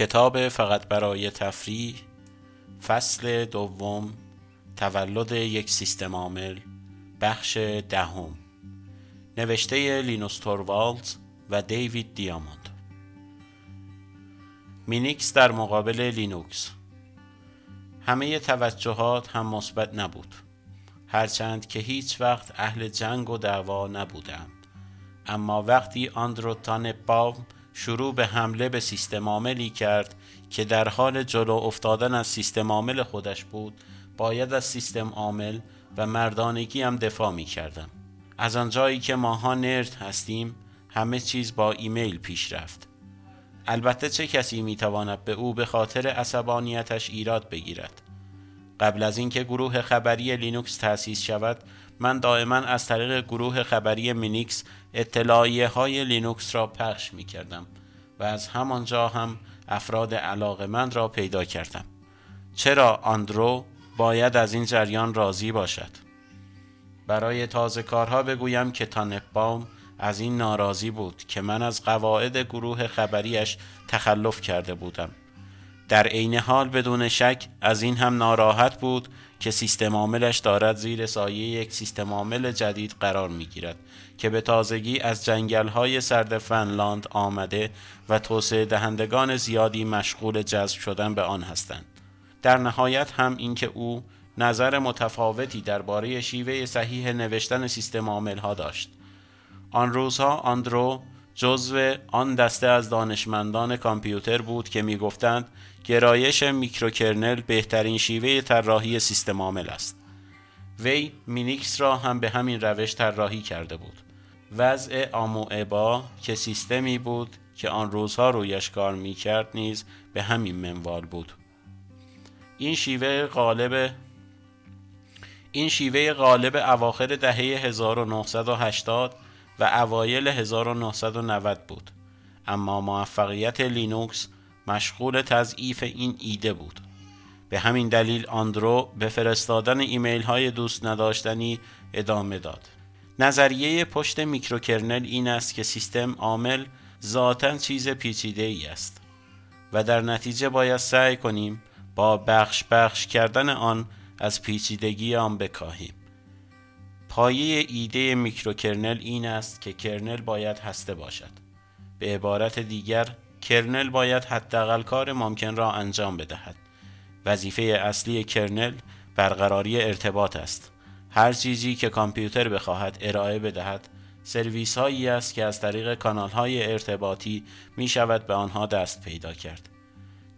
کتاب فقط برای تفریح فصل دوم تولد یک سیستم عامل بخش دهم. نوشته لینوس توروالدز و دیوید دیاموند. مینیکس در مقابل لینوکس. همه توجهات هم مثبت نبود. هرچند که هیچ وقت اهل جنگ و دعوا نبودم اما وقتی آندرو تاننباوم شروع به حمله به سیستم عاملی کرد که در حال جلو افتادن از سیستم عامل خودش بود باید از سیستم عامل و مردانگی‌ام دفاع می کردم. از آنجایی که ماها nerd هستیم همه چیز با ایمیل پیش رفت. البته چه کسی می تواند به او به خاطر عصبانیتش ایراد بگیرد. قبل از اینکه گروه خبری لینوکس تأسیس شود من دائما از طریق گروه خبری مینیکس اطلاعیه های لینوکس را پخش می کردم و از همانجا هم افراد من را پیدا کردم. چرا آندرو باید از این جریان راضی باشد؟ برای تازه کارها بگویم که تاننباوم از این ناراضی بود که من از قواعد گروه خبریش تخلف کرده بودم. در عین حال بدون شک از این هم ناراحت بود که سیستم عاملش دارد زیر سایه یک سیستم عامل جدید قرار می گیرد که به تازگی از جنگل های سرد فنلاند آمده و توسعه دهندگان زیادی مشغول جذب شدن به آن هستند. در نهایت هم اینکه او نظر متفاوتی درباره شیوه صحیح نوشتن سیستم عامل ها داشت. آن روزها آندرو جزو آن دسته از دانشمندان کامپیوتر بود که می‌گفتند گرایش microkernel بهترین شیوه طراحی سیستم عامل است. وی مینیکس را هم به همین روش طراحی کرده بود. وضع آموئبا که سیستمی بود که آن روزها رویش کار می کرد نیز به همین منوال بود. این شیوه غالب این شیوه غالب اواخر دهه 1980 و اوایل 1990 بود اما موفقیت لینوکس مشغول تضعیف این ایده بود. به همین دلیل آندرو به فرستادن ایمیل های دوست نداشتنی ادامه داد. نظریه پشت microkernel این است که سیستم عامل ذاتا چیز پیچیده ای است و در نتیجه باید سعی کنیم با بخش بخش کردن آن از پیچیدگی آن بکاهیم. پایه ایده microkernel این است که kernel باید هسته باشد. به عبارت دیگر kernel باید حداقل کار ممکن را انجام بدهد. وظیفه اصلی kernel برقراری ارتباط است. هر چیزی که کامپیوتر بخواهد ارائه بدهد سرویس هایی است که از طریق کانال های ارتباطی می شود به آنها دست پیدا کرد.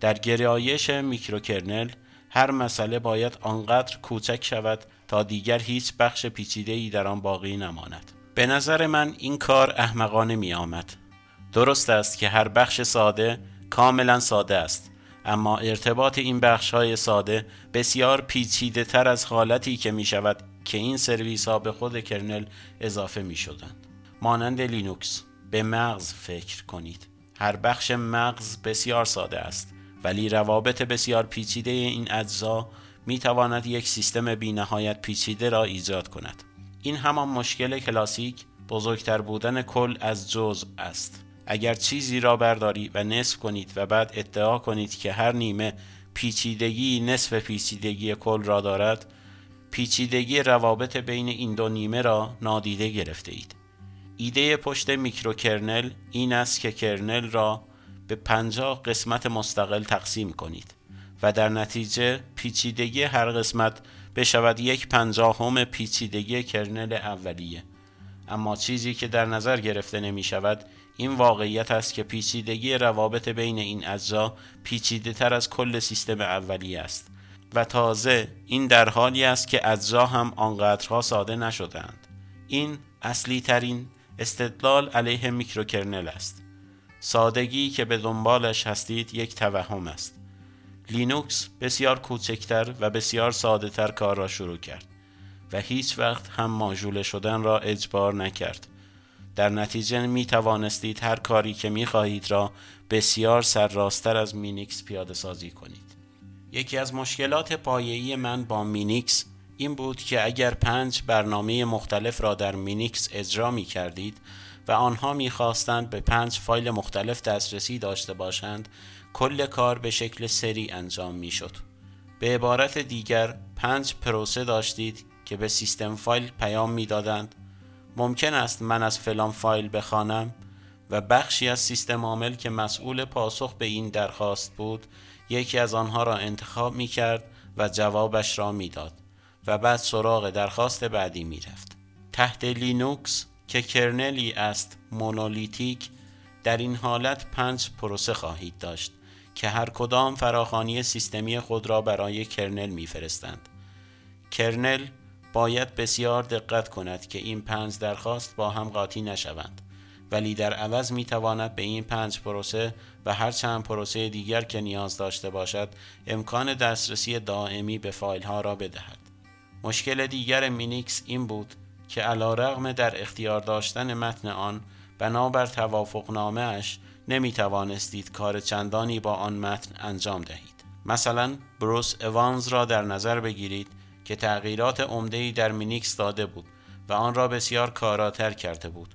در گرایش microkernel هر مسئله باید آنقدر کوچک شود تا دیگر هیچ بخش پیچیده ای در آن باقی نماند. به نظر من این کار احمقانه می آمد درست است که هر بخش ساده کاملا ساده است اما ارتباط این بخش های ساده بسیار پیچیده تر از حالتی که می شود که این سرویس ها به خود kernel اضافه می شدند. مانند لینوکس به مغز فکر کنید. هر بخش مغز بسیار ساده است ولی روابط بسیار پیچیده این اجزا می تواند یک سیستم بی نهایت پیچیده را ایجاد کند. این همان مشکل کلاسیک بزرگتر بودن کل از جزء است. اگر چیزی را برداری و نصف کنید و بعد ادعا کنید که هر نیمه پیچیدگی نصف پیچیدگی کل را دارد پیچیدگی روابط بین این دو نیمه را نادیده گرفته اید. ایده پشت microkernel این است که kernel را به پنجاه قسمت مستقل تقسیم کنید و در نتیجه پیچیدگی هر قسمت بشود یک پنجاهم پیچیدگی کرنل اولیه اما چیزی که در نظر گرفته نمی شود این واقعیت است که پیچیدگی روابط بین این اجزا پیچیده تر از کل سیستم اولیه است و تازه این در حالی است که اجزا هم آنقدرها ساده نشدند این اصلی ترین استدلال علیه میکروکرنل است. سادگی که به دنبالش هستید یک توهم است. لینوکس بسیار کوچکتر و بسیار ساده تر کار را شروع کرد و هیچ وقت هم ماژول شدن را اجبار نکرد. در نتیجه می توانستید هر کاری که می خواهید را بسیار سرراستر از مینیکس پیاده سازی کنید یکی از مشکلات پایه‌ای من با مینیکس این بود که اگر پنج برنامه مختلف را در مینیکس اجرا می کردید و آنها می‌خواستند به پنج فایل مختلف دسترسی داشته باشند کل کار به شکل سری انجام می شد. به عبارت دیگر پنج پروسه داشتید که به سیستم فایل پیام می دادند. ممکن است من از فلان فایل بخوانم و بخشی از سیستم عامل که مسئول پاسخ به این درخواست بود یکی از آنها را انتخاب می کرد و جوابش را می‌داد و بعد سراغ درخواست بعدی می رفت. تحت لینوکس که کرنلی است مونولیتیک در این حالت پنج پروسه خواهید داشت که هر کدام فراخوانی سیستمی خود را برای کرنل میفرستند. کرنل باید بسیار دقت کند که این پنج درخواست با هم قاطی نشوند ولی در عوض می تواند به این پنج پروسه و هر چند پروسه دیگر که نیاز داشته باشد امکان دسترسی دائمی به فایل ها را بدهد. مشکل دیگر مینیکس این بود که علی‌رغم در اختیار داشتن متن آن بنابر توافق اش نمی توانستید کار چندانی با آن متن انجام دهید. مثلا بروس اوانز را در نظر بگیرید که تغییرات عمده‌ای در مینیکس داده بود و آن را بسیار کاراتر کرده بود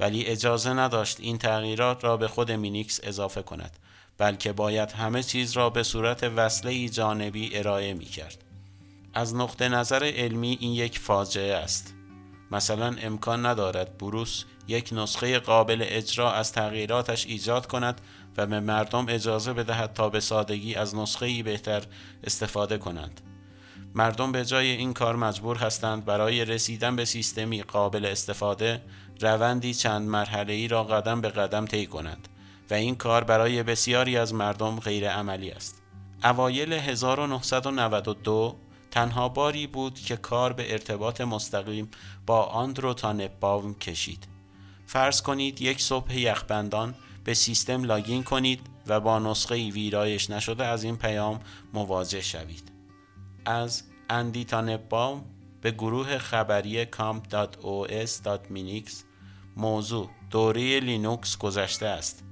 ولی اجازه نداشت این تغییرات را به خود مینیکس اضافه کند بلکه باید همه چیز را به صورت وصله جانبی ارائه می کرد. از نقطه نظر علمی این یک فاجعه است. مثلا امکان ندارد بروس یک نسخه قابل اجرا از تغییراتش ایجاد کند و به مردم اجازه بدهد تا به سادگی از نسخه بهتر استفاده کنند. مردم به جای این کار مجبور هستند برای رسیدن به سیستمی قابل استفاده روندی چند مرحله ای را قدم به قدم طی کنند و این کار برای بسیاری از مردم غیر عملی است. اوایل 1992 تنها باری بود که کار به ارتباط مستقیم با آندرو تانباوم کشید. فرض کنید یک صبح یخبندان به سیستم لاگین کنید و با نسخه ویرایش نشده از این پیام مواجه شوید. از اندی تانباوم به گروه خبری comp.os.minix موضوع دوره لینوکس گذشته است.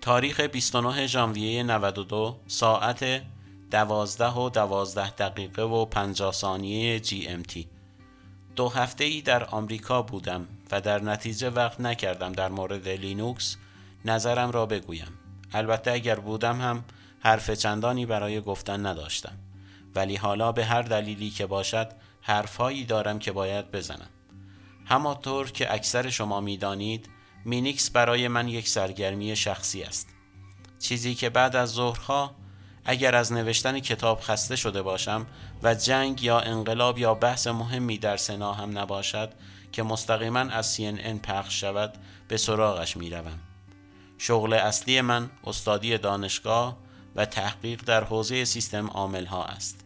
تاریخ 29 ژانویه 92 ساعت 12 و 12 دقیقه و 50 ثانیه GMT دو هفته ای در آمریکا بودم و در نتیجه وقت نکردم در مورد لینوکس نظرم را بگویم. البته اگر بودم هم حرف چندانی برای گفتن نداشتم. ولی حالا به هر دلیلی که باشد حرفهایی دارم که باید بزنم. همانطور که اکثر شما می‌دانید مینیکس برای من یک سرگرمی شخصی است. چیزی که بعد از ظهرها اگر از نوشتن کتاب خسته شده باشم و جنگ یا انقلاب یا بحث مهمی در سنا هم نباشد که مستقیما از CNN پخش شود به سراغش می روم. شغل اصلی من استادی دانشگاه و تحقیق در حوزه سیستم عامل ها است.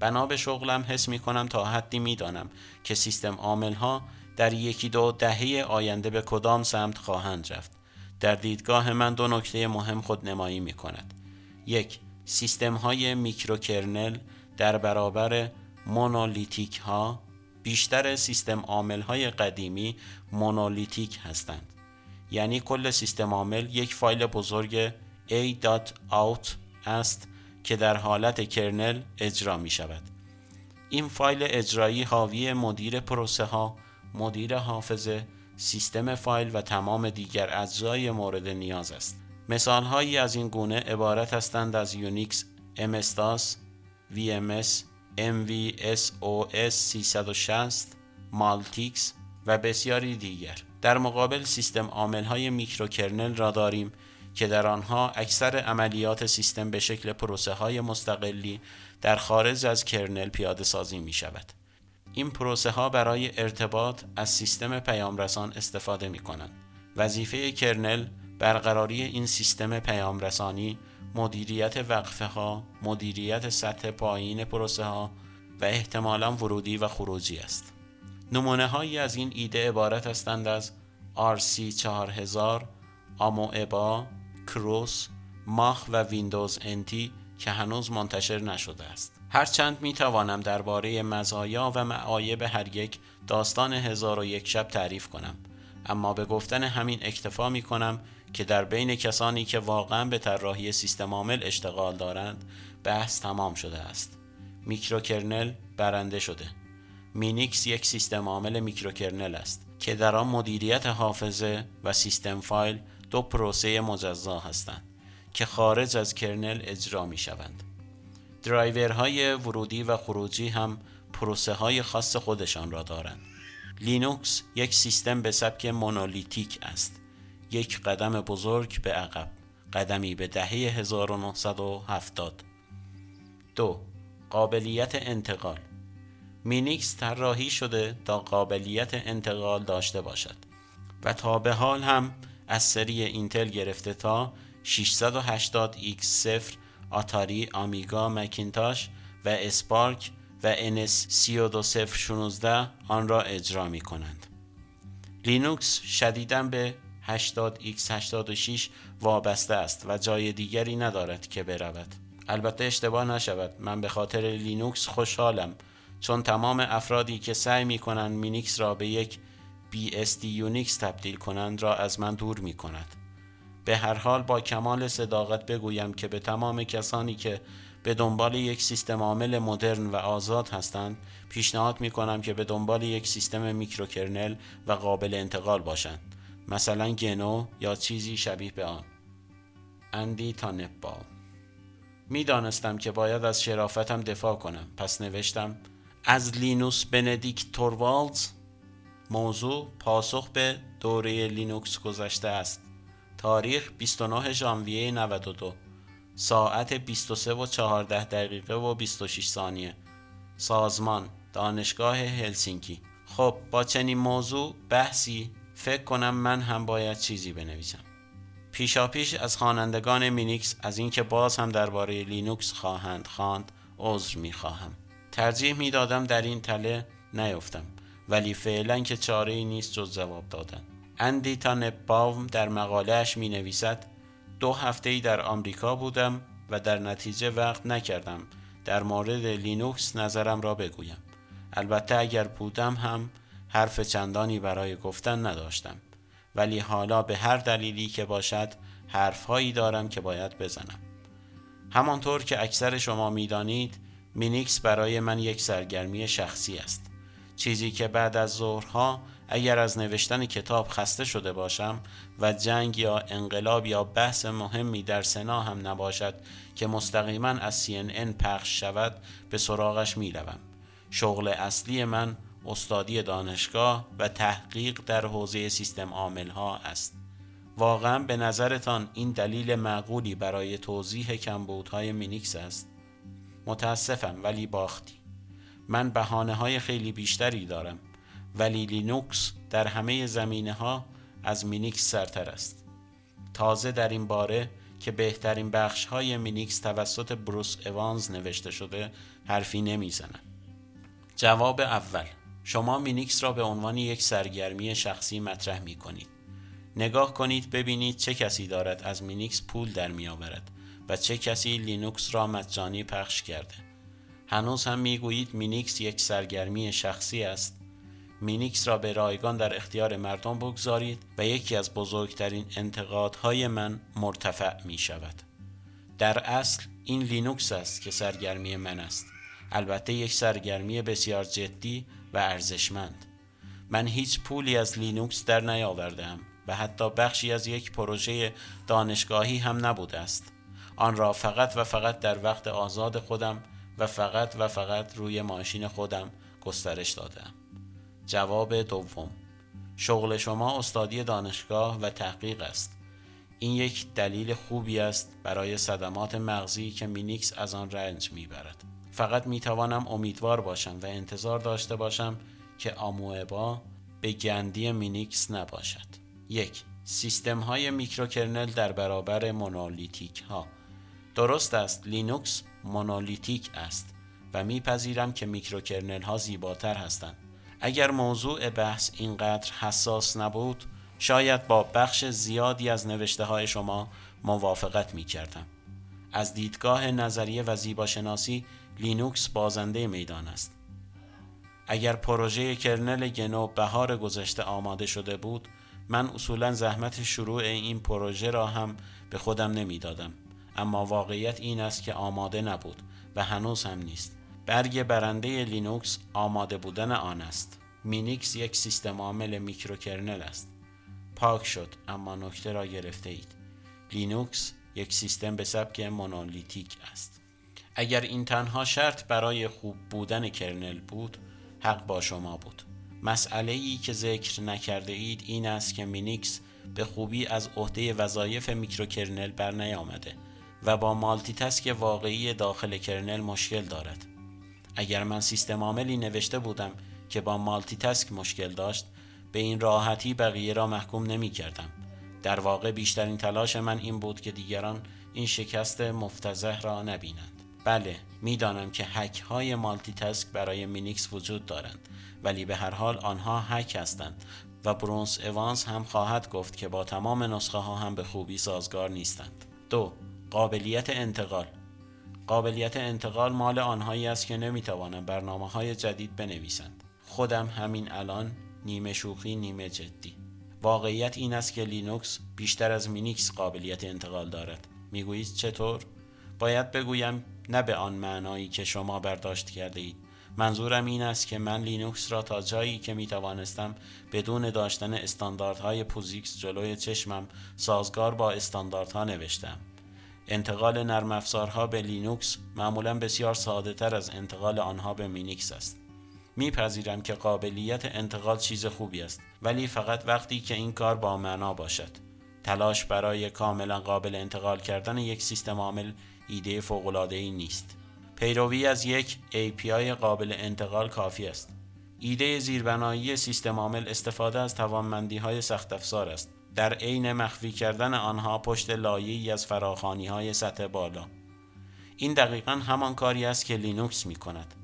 بنا به شغلم حس می کنم تا حدی می دانم که سیستم عامل ها در یکی دو دهه آینده به کدام سمت خواهند رفت. در دیدگاه من دو نکته مهم خود نمایی می کند. یک سیستم های میکروکرنل در برابر مونولیتیک ها بیشتر سیستم عامل های قدیمی مونولیتیک هستند یعنی کل سیستم عامل یک فایل بزرگ a.out است که در حالت کرنل اجرا می شود. این فایل اجرایی حاوی مدیر پروسه ها مدیر حافظه سیستم فایل و تمام دیگر اجزای مورد نیاز است. مثال هایی از این گونه عبارت هستند از یونیکس، MS-DOS، VMS، MVS، OS 360 مالتیکس و بسیاری دیگر. در مقابل سیستم عامل های میکروکرنل را داریم که در آنها اکثر عملیات سیستم به شکل پروسه های مستقلی در خارج از کرنل پیاده سازی می شود. این پروسه ها برای ارتباط از سیستم پیام رسان استفاده می کنند. وظیفه کرنل برقراری این سیستم پیام رسانی، مدیریت وقفه ها، مدیریت سطح پایین پروسه ها و احتمالا ورودی و خروجی است. نمونه هایی از این ایده عبارت هستند از RC4000، آموئبا، کروس، ماخ و ویندوز NT که هنوز منتشر نشده است. هرچند می توانم درباره مزایا و معایب هر یک داستان هزار و یک شب تعریف کنم. اما به گفتن همین اکتفا می کنم که در بین کسانی که واقعا به طراحی سیستم عامل اشتغال دارند بحث تمام شده است. میکروکرنل برنده شده. مینیکس یک سیستم عامل میکروکرنل است که در آن مدیریت حافظه و سیستم فایل دو پروسه مجزا هستند که خارج از کرنل اجرا می شوند. درایورهای ورودی و خروجی هم پروسه های خاص خودشان را دارند. لینوکس یک سیستم به سبک مونولیتیک است. یک قدم بزرگ به عقب. قدمی به دهه 1970. دو قابلیت انتقال مینیکس طراحی شده تا قابلیت انتقال داشته باشد و تا به حال هم از سری اینتل گرفته تا 680X0 آتاری آمیگا مکینتاش و اسپارک و NS32016 آن را اجرا می کنند. لینوکس شدیداً به 80x86 وابسته است و جای دیگری ندارد که برود. البته اشتباه نشود من به خاطر لینوکس خوشحالم چون تمام افرادی که سعی می کنند مینیکس را به یک BSD یونیکس تبدیل کنند را از من دور می کند. به هر حال با کمال صداقت بگویم که به تمام کسانی که به دنبال یک سیستم عامل مدرن و آزاد هستند پیشنهاد می کنم که به دنبال یک سیستم میکروکرنل و قابل انتقال باشند. مثلا گنو یا چیزی شبیه به آن. اندی تانباوم می دانستم که باید از شرافتم دفاع کنم. پس نوشتم از لینوس بندیکت توروالدز موضوع پاسخ به دوره لینوکس گذشته است. تاریخ 29 ژانویه 92 ساعت 23 و 14 دقیقه و 26 ثانیه. سازمان دانشگاه هلسینکی. خب با چنین موضوع بحثی فکر کنم من هم باید چیزی بنویسم. پیشاپیش از خوانندگان مینیکس از اینکه باز هم درباره لینوکس خواهند خواند عذر می‌خواهم. ترجیح می‌دادم در این تله نیفتم. ولی فعلا که چاره ای نیست جز جواب دادن. اندی تانباوم در مقالهش می نویسد دو هفته ای در آمریکا بودم و در نتیجه وقت نکردم در مورد لینوکس نظرم را بگویم. البته اگر بودم هم حرف چندانی برای گفتن نداشتم. ولی حالا به هر دلیلی که باشد حرفهایی دارم که باید بزنم. همانطور که اکثر شما می‌دانید مینیکس برای من یک سرگرمی شخصی است. چیزی که بعد از ظهرها اگر از نوشتن کتاب خسته شده باشم و جنگ یا انقلاب یا بحث مهمی در سنا هم نباشد که مستقیما از CNN پخش شود به سراغش می روم. شغل اصلی من استادی دانشگاه و تحقیق در حوزه سیستم عامل ها است. واقعا به نظرتان این دلیل معقولی برای توضیح کمبودهای مینیکس است؟ متاسفم ولی باختی. من بهانه های خیلی بیشتری دارم ولی لینوکس در همه زمینه ها از مینیکس سرتر است. تازه در این باره که بهترین بخش های مینیکس توسط بروس اوانز نوشته شده حرفی نمی‌زنم. جواب اول شما مینیکس را به عنوان یک سرگرمی شخصی مطرح می کنید. نگاه کنید ببینید چه کسی دارد از مینیکس پول در می آورد و چه کسی لینوکس را مجانی پخش کرده. هنوز هم می گویید مینیکس یک سرگرمی شخصی است. مینیکس را به رایگان در اختیار مردم بگذارید و یکی از بزرگترین انتقادهای من مرتفع می شود. در اصل این لینوکس است که سرگرمی من است. البته یک سرگرمی بسیار جدی و ارزشمند من هیچ پولی از لینوکس در نیاوردم و حتی بخشی از یک پروژه دانشگاهی هم نبوده است آن را فقط و فقط در وقت آزاد خودم و فقط و فقط روی ماشین خودم گسترش دادم. جواب دوم. شغل شما استادی دانشگاه و تحقیق است. این یک دلیل خوبی است برای صدمات مغزی که مینیکس از آن رنج می‌برد. فقط می توانم امیدوار باشم و انتظار داشته باشم که آموئبا به گندی مینیکس نباشد. یک سیستم های microkernel در برابر monolithic ها درست است لینوکس monolithic است و میپذیرم که microkernel ها زیباتر هستند اگر موضوع بحث اینقدر حساس نبود شاید با بخش زیادی از نوشته های شما موافقت می کردم. از دیدگاه نظریه و زیباشناسی لینوکس بازنده میدان است. اگر پروژه kernel گنو بهار گذشته آماده شده بود من اصولا زحمت شروع این پروژه را هم به خودم نمی‌دادم اما واقعیت این است که آماده نبود و هنوز هم نیست. برگ برنده لینوکس آماده بودن آن است. مینیکس یک سیستم عامل microkernel است. پاک شد اما نکته را گرفته اید. لینوکس یک سیستم به سبک monolithic است. اگر این تنها شرط برای خوب بودن kernel بود حق با شما بود. مسئله ای که ذکر نکرده اید این است که مینیکس به خوبی از عهده وظایف microkernel بر نیامده و با multitask واقعی داخل kernel مشکل دارد اگر من سیستم عاملی نوشته بودم که با multitask مشکل داشت به این راحتی بقیه را محکوم نمی کردم. در واقع بیشترین تلاش من این بود که دیگران این شکست مفتضح را نبینند. بله می‌دانم که هک های multitask برای مینیکس وجود دارند ولی به هر حال آنها هک هستند و بروس اوانس هم خواهد گفت که با تمام نسخه ها هم به خوبی سازگار نیستند. دو قابلیت انتقال قابلیت انتقال مال آنهایی است که نمی‌توانند برنامه های جدید بنویسند. خودم همین الان نیمه شوخی نیمه جدی. واقعیت این است که لینوکس بیشتر از مینیکس قابلیت انتقال دارد. می‌گویید چطور؟ باید بگویم نه به آن معنایی که شما برداشت کرده اید. منظورم این است که من لینوکس را تا جایی که می توانستم بدون داشتن استانداردهای پوزیکس جلوی چشمم سازگار با استانداردها نوشتم. انتقال نرم افزارها به لینوکس معمولا بسیار ساده تر از انتقال آنها به مینیکس است. میپذیرم که قابلیت انتقال چیز خوبی است ولی فقط وقتی که این کار با معنا باشد. تلاش برای کاملا قابل انتقال کردن یک سیستم عامل ایده ای نیست. پیروی از یک API قابل انتقال کافی است. ایده زیربنایی سیستم عامل استفاده از توانمندی های سخت افزار است. در عین مخفی کردن آنها پشت لایه‌ای از فراخوانی های سطح بالا. این دقیقا همان کاری است که لینوکس می کند.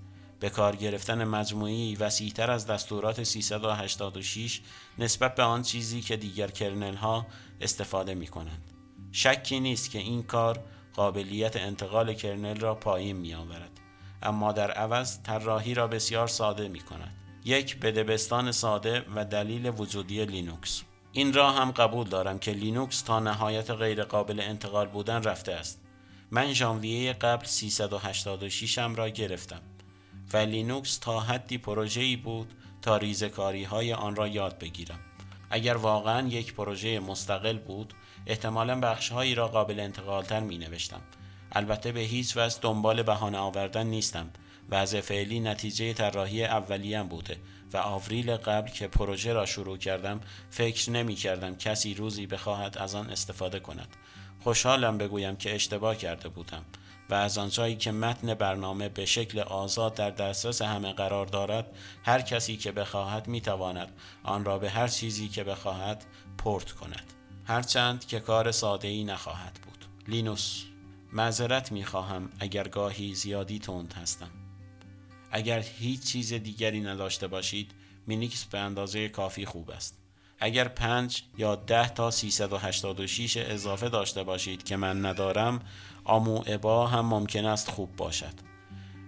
به کار گرفتن مجموعه‌ای وسیعتر از دستورات 386 نسبت به آن چیزی که دیگر kernel ها استفاده می کنند. شکی نیست که این کار قابلیت انتقال kernel را پایین می آورد. اما در عوض طراحی را بسیار ساده می کند. یک بده بستان ساده و دلیل وجودی لینوکس این را هم قبول دارم که لینوکس تا نهایت غیر قابل انتقال بودن رفته است. من ژانویه قبل 386 م را گرفتم و لینوکس تا حدی پروژه‌ای بود تا ریزکاری های آن را یاد بگیرم. اگر واقعا یک پروژه مستقل بود احتمالا بخشهایی را قابل انتقال تر می نوشتم. البته به هیچ وجه دنبال بهانه آوردن نیستم وضع فعلی نتیجه طراحی اولیه بوده و آوریل قبل که پروژه را شروع کردم فکر نمی کردم کسی روزی بخواهد از آن استفاده کند. خوشحالم بگویم که اشتباه کرده بودم و از آنجایی که متن برنامه به شکل آزاد در دسترس همه قرار دارد هر کسی که بخواهد می تواند آن را به هر چیزی که بخواهد پورت کند. هرچند که کار ساده ای نخواهد بود. لینوس معذرت می خواهم اگر گاهی زیادی تند هستم. اگر هیچ چیز دیگری نداشته باشید مینیکس به اندازه کافی خوب است. اگر 5 یا 10 تا 386 اضافه داشته باشید که من ندارم آمو ابا هم ممکن است خوب باشد.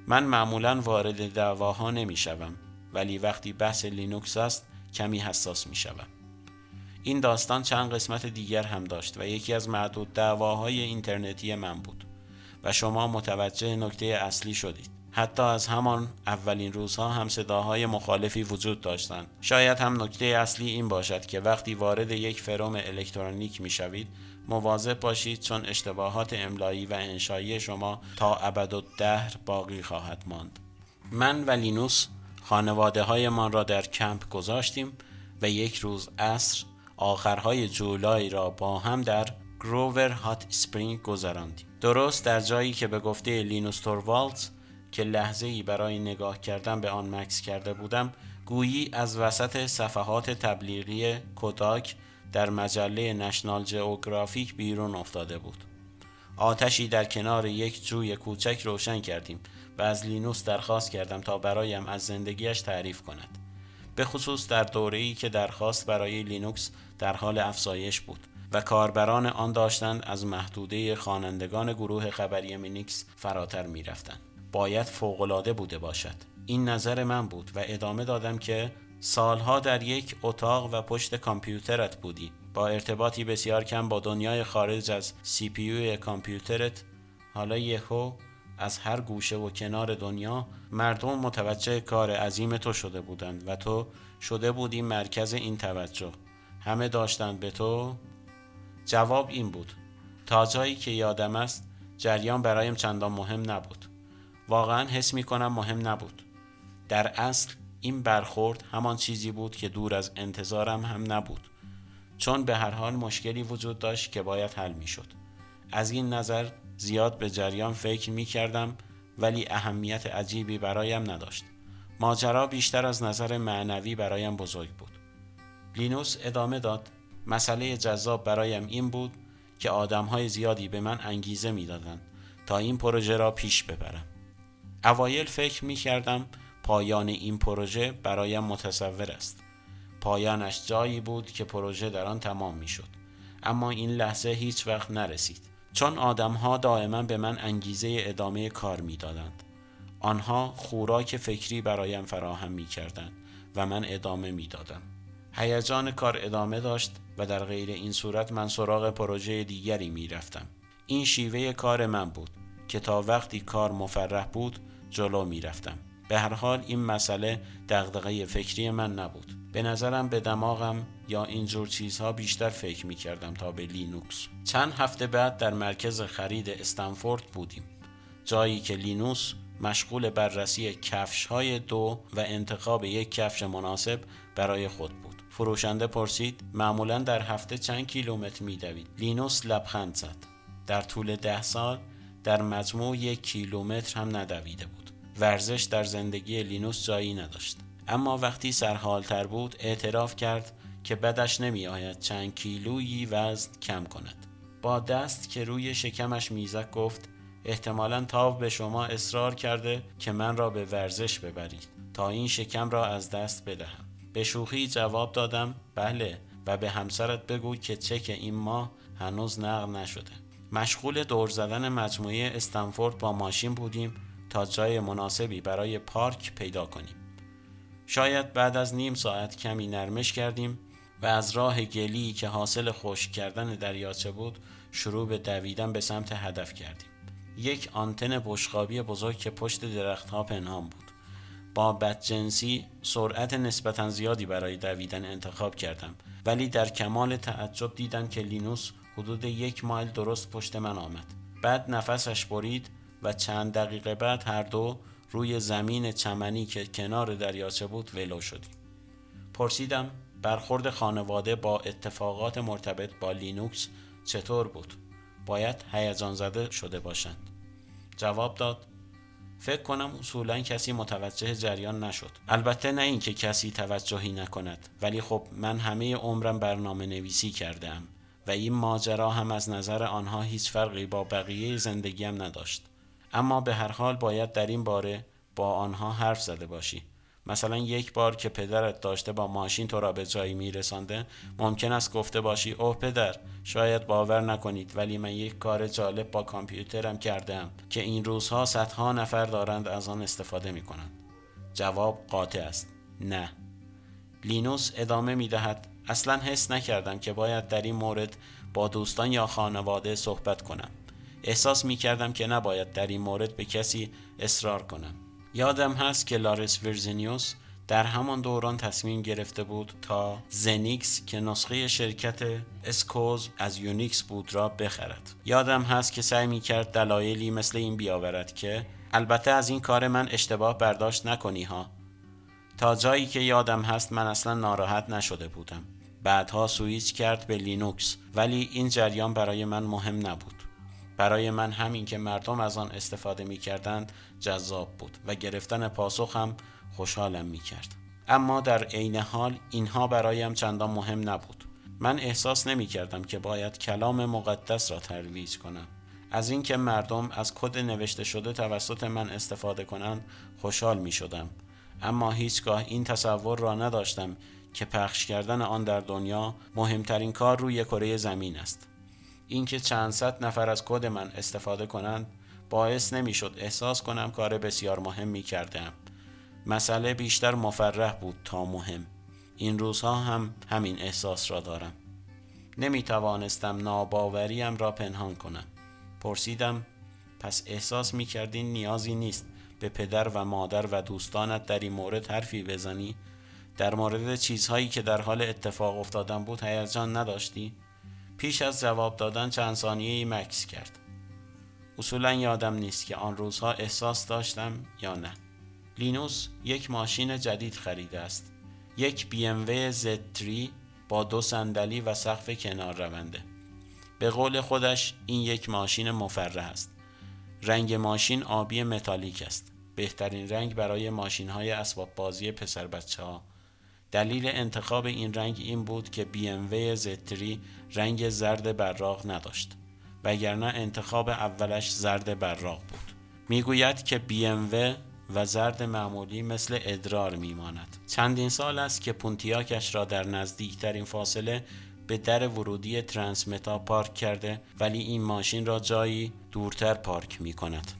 من معمولا وارد دعواها نمی شوم ولی وقتی بحث لینوکس است کمی حساس می شوم. این داستان چند قسمت دیگر هم داشت و یکی از معدود دعواهای اینترنتی من بود و شما متوجه نکته اصلی شدید. حتی از همان اولین روزها هم صداهای مخالفی وجود داشتند. شاید هم نکته اصلی این باشد که وقتی وارد یک فروم الکترونیک می شوید مواظب باشید چون اشتباهات املایی و انشایی شما تا ابد و دهر باقی خواهد ماند. من و لینوس خانواده هایمان را در کمپ گذاشتیم و یک روز عصر آخرهای جولای را با هم در گروور هات سپرینگ گذراندیم. درست در جایی که به گفته لینوس توروالدز که لحظه ای برای نگاه کردن به آن مکث کرده بودم گویی از وسط صفحات تبلیغی کوداک در مجله نشنال جئوگرافیک بیرون افتاده بود. آتشی در کنار یک جوی کوچک روشن کردیم و از لینوس درخواست کردم تا برایم از زندگیش تعریف کند. به خصوص در دوره‌ای که درخواست برای لینوکس در حال افزایش بود و کاربران آن داشتند از محدوده خوانندگان گروه خبری مینیکس فراتر می‌رفتند. باید فوقالعاده بوده باشد. این نظر من بود و ادامه دادم که سالها در یک اتاق و پشت کامپیوترت بودی. با ارتباطی بسیار کم با دنیای خارج از سی پی کامپیوترت حالا یهو از هر گوشه و کنار دنیا مردم متوجه کار عظیم تو شده بودند و تو شده بودی مرکز این توجه. همه داشتند به تو. جواب این بود. تا جایی که یادم است جریان برایم چندان مهم نبود. واقعا حس می کنم مهم نبود. در اصل این برخورد همان چیزی بود که دور از انتظارم هم نبود. چون به هر حال مشکلی وجود داشت که باید حل می شد از این نظر زیاد به جریان فکر می کردم ولی اهمیت عجیبی برایم نداشت. ماجرا بیشتر از نظر معنوی برایم بزرگ بود. لینوس ادامه داد مسئله جذاب برایم این بود که آدمهای زیادی به من انگیزه می‌دادند تا این پروژه را پیش ببرم. اوایل فکر می کردم پایان این پروژه برایم متصور است پایانش جایی بود که پروژه در آن تمام می شد اما این لحظه هیچ وقت نرسید چون آدمها دائما به من انگیزه ادامه کار می دادند. آنها خوراک فکری برایم فراهم می کردند و من ادامه می دادم. هیجان کار ادامه داشت و در غیر این صورت من سراغ پروژه دیگری می رفتم. این شیوه کار من بود که تا وقتی کار مفرح بود جلو می رفتم. به هر حال این مسئله دغدغه فکری من نبود. به نظرم به دماغم یا اینجور چیزها بیشتر فکر می کردم تا به لینوکس. چند هفته بعد در مرکز خرید استنفورد بودیم. جایی که لینوس مشغول بررسی کفش های دو و انتخاب یک کفش مناسب برای خود بود. فروشنده پرسید معمولا در هفته چند کیلومتر می دوید. لینوس لبخند زد. در طول ده سال در مجموع یک کیلومتر هم ندویده بود. ورزش در زندگی لینوس جایی نداشت. اما وقتی سرحالتر بود اعتراف کرد که بدش نمی آید چند کیلویی وزن کم کند. با دست که روی شکمش میزک گفت احتمالا تاو به شما اصرار کرده که من را به ورزش ببرید تا این شکم را از دست بدهم. به شوخی جواب دادم بله و به همسرت بگو که چک این ماه هنوز نقل نشده. مشغول دور زدن مجموعه استنفورد با ماشین بودیم تا جای مناسبی برای پارک پیدا کنیم. شاید بعد از نیم ساعت کمی نرمش کردیم و از راه گلی که حاصل خشک کردن دریاچه بود شروع به دویدن به سمت هدف کردیم. یک آنتن بشقابی بزرگ که پشت درختها پنهان بود. با بدجنسی سرعت نسبتا زیادی برای دویدن انتخاب کردم ولی در کمال تعجب دیدم که لینوس حدود یک مایل درست پشت من آمد. بعد نفسش برید و چند دقیقه بعد هر دو روی زمین چمنی که کنار دریاچه بود ولو شدیم. پرسیدم برخورد خانواده با اتفاقات مرتبط با لینوکس چطور بود؟ باید هیجان زده شده باشند. جواب داد فکر کنم اصولا کسی متوجه جریان نشد. البته نه اینکه کسی توجهی نکند ولی خب من همه عمرم برنامه نویسی کردم و این ماجرا هم از نظر آنها هیچ فرقی با بقیه زندگیم نداشت. اما به هر حال باید در این باره با آنها حرف زده باشی. مثلا یک بار که پدرت داشته با ماشین تو را به جایی میرسانده ممکن است گفته باشی اوه پدر شاید باور نکنید ولی من یک کار جالب با کامپیوترم کردم که این روزها صدها نفر دارند از آن استفاده می کنند جواب قاطع است. نه. لینوس ادامه می دهد اصلا حس نکردم که باید در این مورد با دوستان یا خانواده صحبت کنم. احساس می کردم که نباید در این مورد به کسی اصرار کنم. یادم هست که لارس ورزینیوس در همان دوران تصمیم گرفته بود تا زنیکس که نسخه شرکت اسکو از یونیکس بود را بخرد. یادم هست که سعی می کرد دلایلی مثل این بیاورد که البته از این کار من اشتباه برداشت نکنی ها. تا جایی که یادم هست من اصلا ناراحت نشده بودم. بعدها سویچ کرد به لینوکس ولی این جریان برای من مهم نبود برای من همین که مردم از آن استفاده می کردند جذاب بود و گرفتن پاسخ هم خوشحالم می کرد. اما در عین حال اینها برایم چندان مهم نبود. من احساس نمی کردم که باید کلام مقدس را ترویج کنم. از اینکه مردم از کد نوشته شده توسط من استفاده کنند خوشحال می شدم. اما هیچگاه این تصور را نداشتم که پخش کردن آن در دنیا مهمترین کار روی کره زمین است. اینکه چند صد نفر از کد من استفاده کنند باعث نمی‌شد احساس کنم کار بسیار مهمی کردم مسئله بیشتر مفرح بود تا مهم. این روزها هم همین احساس را دارم. نمی توانستم ناباوریم را پنهان کنم. پرسیدم پس احساس می کردین نیازی نیست به پدر و مادر و دوستانت در این مورد حرفی بزنی؟ در مورد چیزهایی که در حال اتفاق افتادن بود هیجان نداشتی؟ پیش از جواب دادن چند ثانیه مکس کرد. اصولا یادم نیست که آن روزها احساس داشتم یا نه. لینوس یک ماشین جدید خریده است. یک BMW Z3 با دو صندلی و سقف کنار رونده. به قول خودش این یک ماشین مفرح است. رنگ ماشین آبی متالیک است. بهترین رنگ برای ماشین های اسباب بازی پسر بچه ها دلیل انتخاب این رنگ این بود که BMW Z3 رنگ زرد براق نداشت وگرنه انتخاب اولش زرد براق بود. می‌گوید که BMW و زرد معمولی مثل ادرار میماند. چندین سال است که پونتیاکش را در نزدیکترین فاصله به در ورودی ترانسمتا پارک کرده ولی این ماشین را جایی دورتر پارک می کند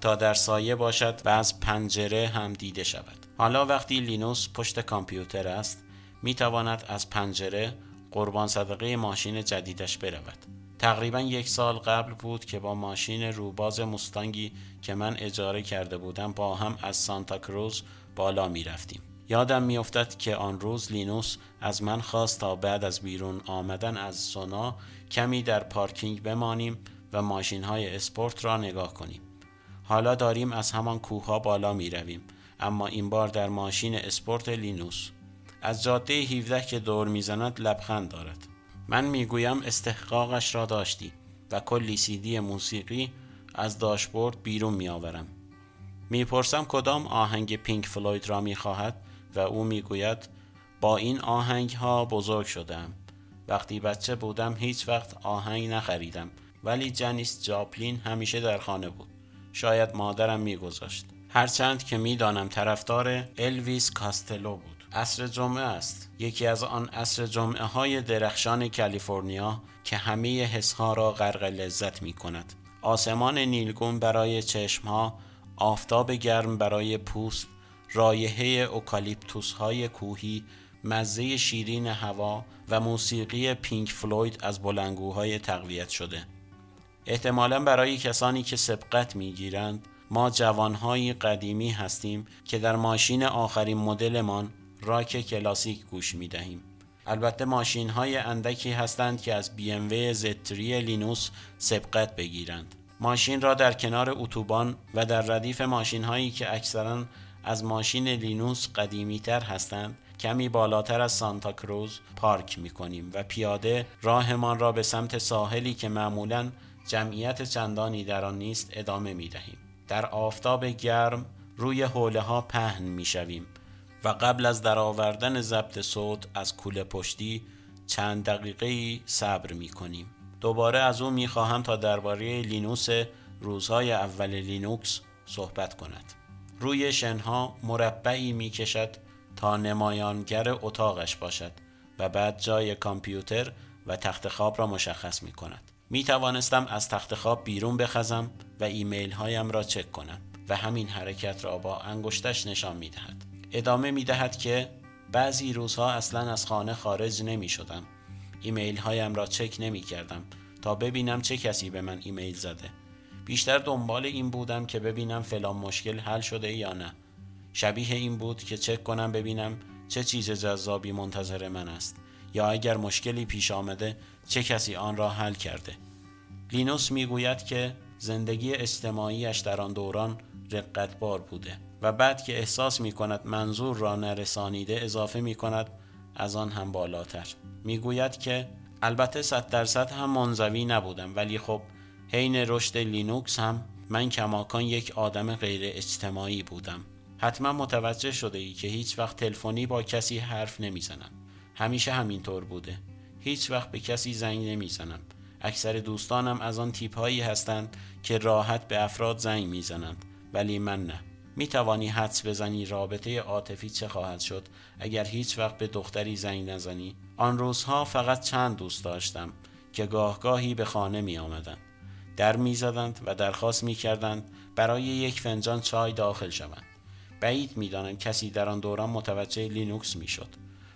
تا در سایه باشد و از پنجره هم دیده شود. حالا وقتی لینوس پشت کامپیوتر است می تواند از پنجره قربان صدقه ماشین جدیدش برود تقریبا یک سال قبل بود که با ماشین روباز مستانگی که من اجاره کرده بودم با هم از سانتا کروز بالا می رفتیم. یادم میافتد که آن روز لینوس از من خواست تا بعد از بیرون آمدن از سونا کمی در پارکینگ بمانیم و ماشین های اسپورت را نگاه کنیم. حالا داریم از همان کوه بالا می رویم اما این بار در ماشین اسپورت لینوس. از جاده 17 که دور می‌زند لبخند دارد. من می‌گویم استحقاقش را داشتی و کلی سیدی موسیقی از داشبورد بیرون میآورم. می‌پرسم کدام آهنگ پینک فلوید را می‌خواهد و او می‌گوید با این آهنگ ها بزرگ شدم وقتی بچه بودم هیچ وقت آهنگ نخریدم ولی جنیس جاپلین همیشه در خانه بود. شاید مادرم میگذاشت. هرچند که می‌دانم طرفدار الویس کاستلو بود. عصر جمعه است. یکی از آن عصر جمعه های درخشان کالیفرنیا که همه حسها را غرق لذت می کند آسمان نیلگون برای چشمها آفتاب گرم برای پوست رایحه اوکالیپتوس های کوهی مزه شیرین هوا و موسیقی پینک فلوید از بلندگوهای تقویت شده. احتمالا برای کسانی که سبقت می‌گیرند ما جوانهایی قدیمی هستیم که در ماشین آخرین مدلمان راک کلاسیک گوش می دهیم. البته ماشین های اندکی هستند که از BMW Z3 لینوس سبقت بگیرند. ماشین را در کنار اتوبان و در ردیف ماشین هایی که اکثرا از ماشین لینوس قدیمی تر هستند کمی بالاتر از سانتا کروز پارک می کنیم و پیاده راهمان را به سمت ساحلی که معمولا جمعیت چندانی در آن نیست ادامه می دهیم. در آفتاب گرم روی حوله ها پهن می شویم و قبل از درآوردن ضبط صوت از کوله پشتی چند دقیقه صبر می کنیم. دوباره از او می خواهم تا درباره لینوس روزهای اول لینوکس صحبت کند. روی شنها مربعی می کشد تا نمایانگر اتاقش باشد و بعد جای کامپیوتر و تخت خواب را مشخص می کند. می توانستم از تخت خواب بیرون بخزم و ایمیل هایم را چک کنم و همین حرکت را با انگشتش نشان می دهد. ادامه می دهد که بعضی روزها اصلا از خانه خارج نمی شدم. ایمیل هایم را چک نمی کردم تا ببینم چه کسی به من ایمیل زده. بیشتر دنبال این بودم که ببینم فلان مشکل حل شده یا نه. شبیه این بود که چک کنم ببینم چه چیز جذابی منتظر من است یا اگر مشکلی پیش آمده چه کسی آن را حل کرده. لینوس می‌گوید که زندگی اجتماعیش در آن دوران رقتبار بوده و بعد که احساس می کند منظور را نرسانیده اضافه می کند از آن هم بالاتر. می‌گوید که البته صد درصد هم منزوی نبودم ولی خب حین رشد لینوکس هم من کماکان یک آدم غیر اجتماعی بودم. حتما متوجه شده ای که هیچ وقت تلفنی با کسی حرف نمی‌زنم. همیشه همینطور بوده. هیچ وقت به کسی زنگ نمی‌زنم. اکثر دوستانم از آن تیپ هایی هستند که راحت به افراد زنگ می‌زنند ولی من نه. می توانی حدس بزنی رابطه عاطفی چه خواهد شد؟ اگر هیچ وقت به دختری زنگ نزنی. آن روزها فقط چند دوست داشتم که گاهگاهی به خانه می آمدند در می زدند و درخواست می کردند برای یک فنجان چای داخل شوند. بعید می دانم کسی در آن دوران متوجه لینوکس می شد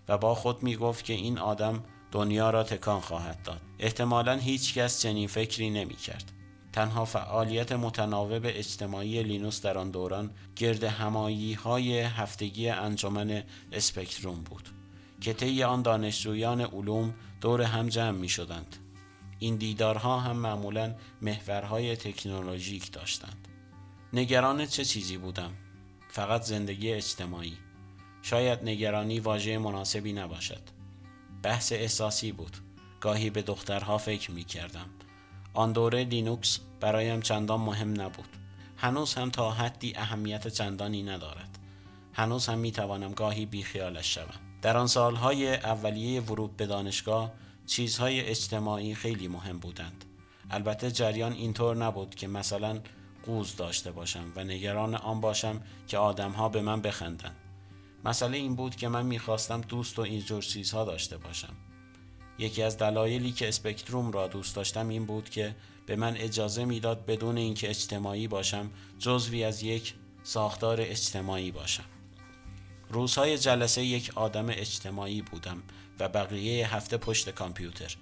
و با خود می گفت که این آدم دنیا را تکان خواهد داد. احتمالا هیچ کس چنین فکری نمی کرد تنها فعالیت متناوب اجتماعی لینوس در آن دوران گردهمایی های هفتگی انجمن اسپکتروم بود که طی آن دانشجویان علوم دور هم جمع می شدند. این دیدارها هم معمولا محورهای تکنولوژیک داشتند. نگران چه چیزی بودم؟ فقط زندگی اجتماعی. شاید نگرانی واژه مناسبی نباشد. بحث احساسی بود. گاهی به دخترها فکر می کردم آن دوره لینوکس برایم چندان مهم نبود. هنوز هم تا حدی اهمیت چندانی ندارد. هنوز هم می توانم گاهی بیخیالش شوم. در آن سالهای اولیه ورود به دانشگاه چیزهای اجتماعی خیلی مهم بودند. البته جریان اینطور نبود که مثلا قوز داشته باشم و نگران آن باشم که آدمها به من بخندند. مسئله این بود که من می‌خواستم دوست و اینجور چیزها داشته باشم. یکی از دلایلی که اسپکتروم را دوست داشتم این بود که به من اجازه می‌داد بدون اینکه اجتماعی باشم جزوی از یک ساختار اجتماعی باشم. روزهای جلسه یک آدم اجتماعی بودم و بقیه هفته پشت کامپیوتر.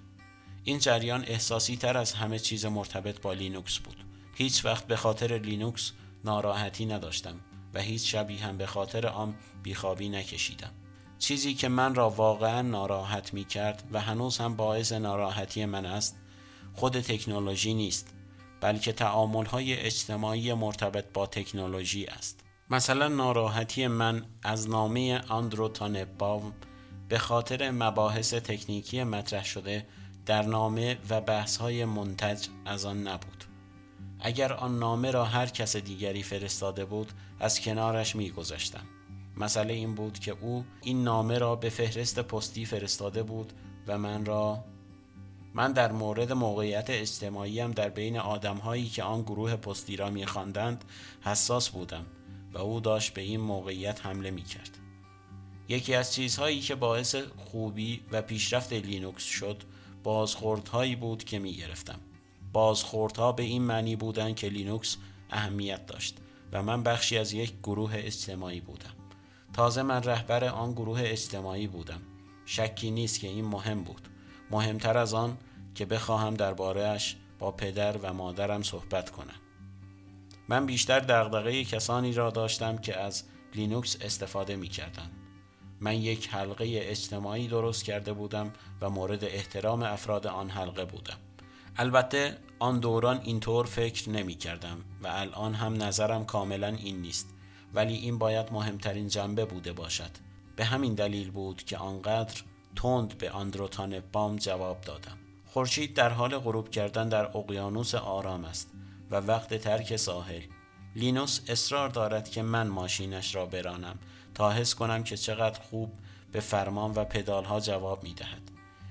این جریان احساسی تر از همه چیز مرتبط با لینوکس بود. هیچ وقت به خاطر لینوکس ناراحتی نداشتم و هیچ شبی هم به خاطر آن بیخوابی نکشیدم. چیزی که من را واقعا ناراحت می کرد و هنوز هم باعث ناراحتی من است خود تکنولوژی نیست بلکه تعامل های اجتماعی مرتبط با تکنولوژی است. مثلا ناراحتی من از نامه آندرو تانباوم به خاطر مباحث تکنیکی مطرح شده در نامه و بحث های منتج از آن نبود. اگر آن نامه را هر کس دیگری فرستاده بود از کنارش می گذاشتم. مسئله این بود که او این نامه را به فهرست پستی فرستاده بود و من را من در مورد موقعیت اجتماعیم در بین آدمهایی که آن گروه پستی را میخواندند حساس بودم و او داشت به این موقعیت حمله می کرد. یکی از چیزهایی که باعث خوبی و پیشرفت لینوکس شد بازخوردهایی بود که می گرفتم. بازخوردها به این معنی بودند که لینوکس اهمیت داشت و من بخشی از یک گروه اجتماعی بودم. تازه من رهبر آن گروه اجتماعی بودم. شکی نیست که این مهم بود. مهمتر از آن که بخواهم درباره‌ش با پدر و مادرم صحبت کنم. من بیشتر دغدغه کسانی را داشتم که از لینوکس استفاده می کردن. من یک حلقه اجتماعی درست کرده بودم و مورد احترام افراد آن حلقه بودم. البته آن دوران اینطور فکر نمی کردم و الان هم نظرم کاملا این نیست ولی این باید مهمترین جنبه بوده باشد. به همین دلیل بود که آنقدر تند به آندروتان بام جواب دادم. خورشید در حال غروب کردن در اقیانوس آرام است و وقت ترک ساحل لینوس اصرار دارد که من ماشینش را برانم تا حس کنم که چقدر خوب به فرمان و پدالها جواب می دهد.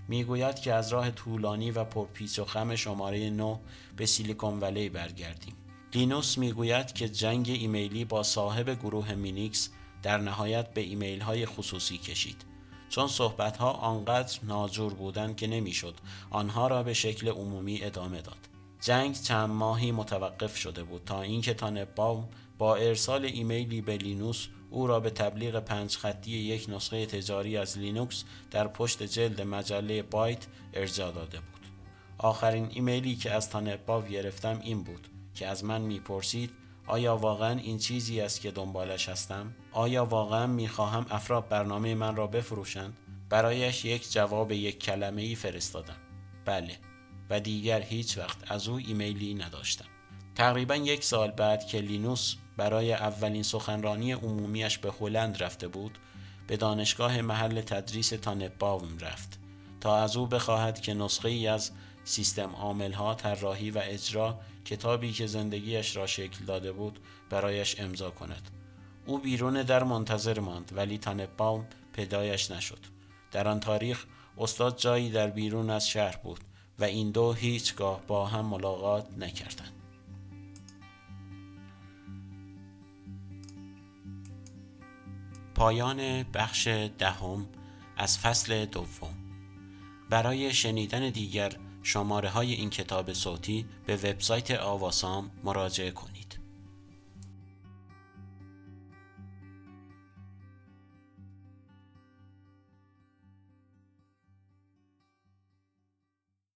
می گوید که از راه طولانی و پرپیچ و خم شماره 9 به سیلیکون ولی برگردیم. لینوس می گوید که جنگ ایمیلی با صاحب گروه مینیکس در نهایت به ایمیل های خصوصی کشید. چون صحبت ها آنقدر ناجور بودند که نمی‌شد آنها را به شکل عمومی ادامه داد. جنگ چند ماهی متوقف شده بود تا اینکه تانباوم با ارسال ایمیلی به لینوس او را به تبلیغ پنج خطی یک نسخه تجاری از لینوکس در پشت جلد مجله بایت ارجاع داده بود. آخرین ایمیلی که از تانباوم گرفتم این بود که از من می‌پرسید آیا واقعا این چیزی است که دنبالش هستم؟ آیا واقعا می‌خواهم افراد برنامه من را بفروشند؟ برایش یک جواب یک کلمه ای فرستادم. بله. و دیگر هیچ وقت از او ایمیلی نداشتم. تقریبا یک سال بعد که لینوس برای اولین سخنرانی عمومیش به هلند رفته بود به دانشگاه محل تدریس تانباوم رفت تا از او بخواهد که نسخه ای از سیستم عاملها طراحی و اجرا کتابی که زندگیش را شکل داده بود برایش امضا کند. او بیرون در منتظر ماند ولی تانباوم پیدایش نشد. در آن تاریخ استاد جایی در بیرون از شهر بود و این دو هیچگاه با هم ملاقات نکردند. پایان بخش دهم از فصل دوم. برای شنیدن دیگر شماره های این کتاب صوتی به وبسایت آواسام مراجعه کنید.